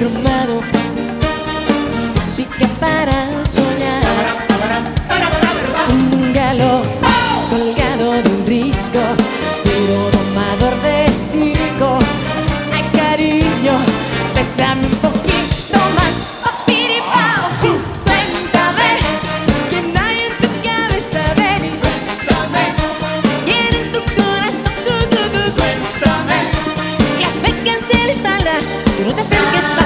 cromado, música para Bésame un poquito más, oh, piripao. Uh, cuéntame, ¿quién hay en tu cabeza, Benny? Cuéntame, ¿quién en tu corazón? Cu, cu, cu, cuéntame, las pecas de la espalda, que no te acerques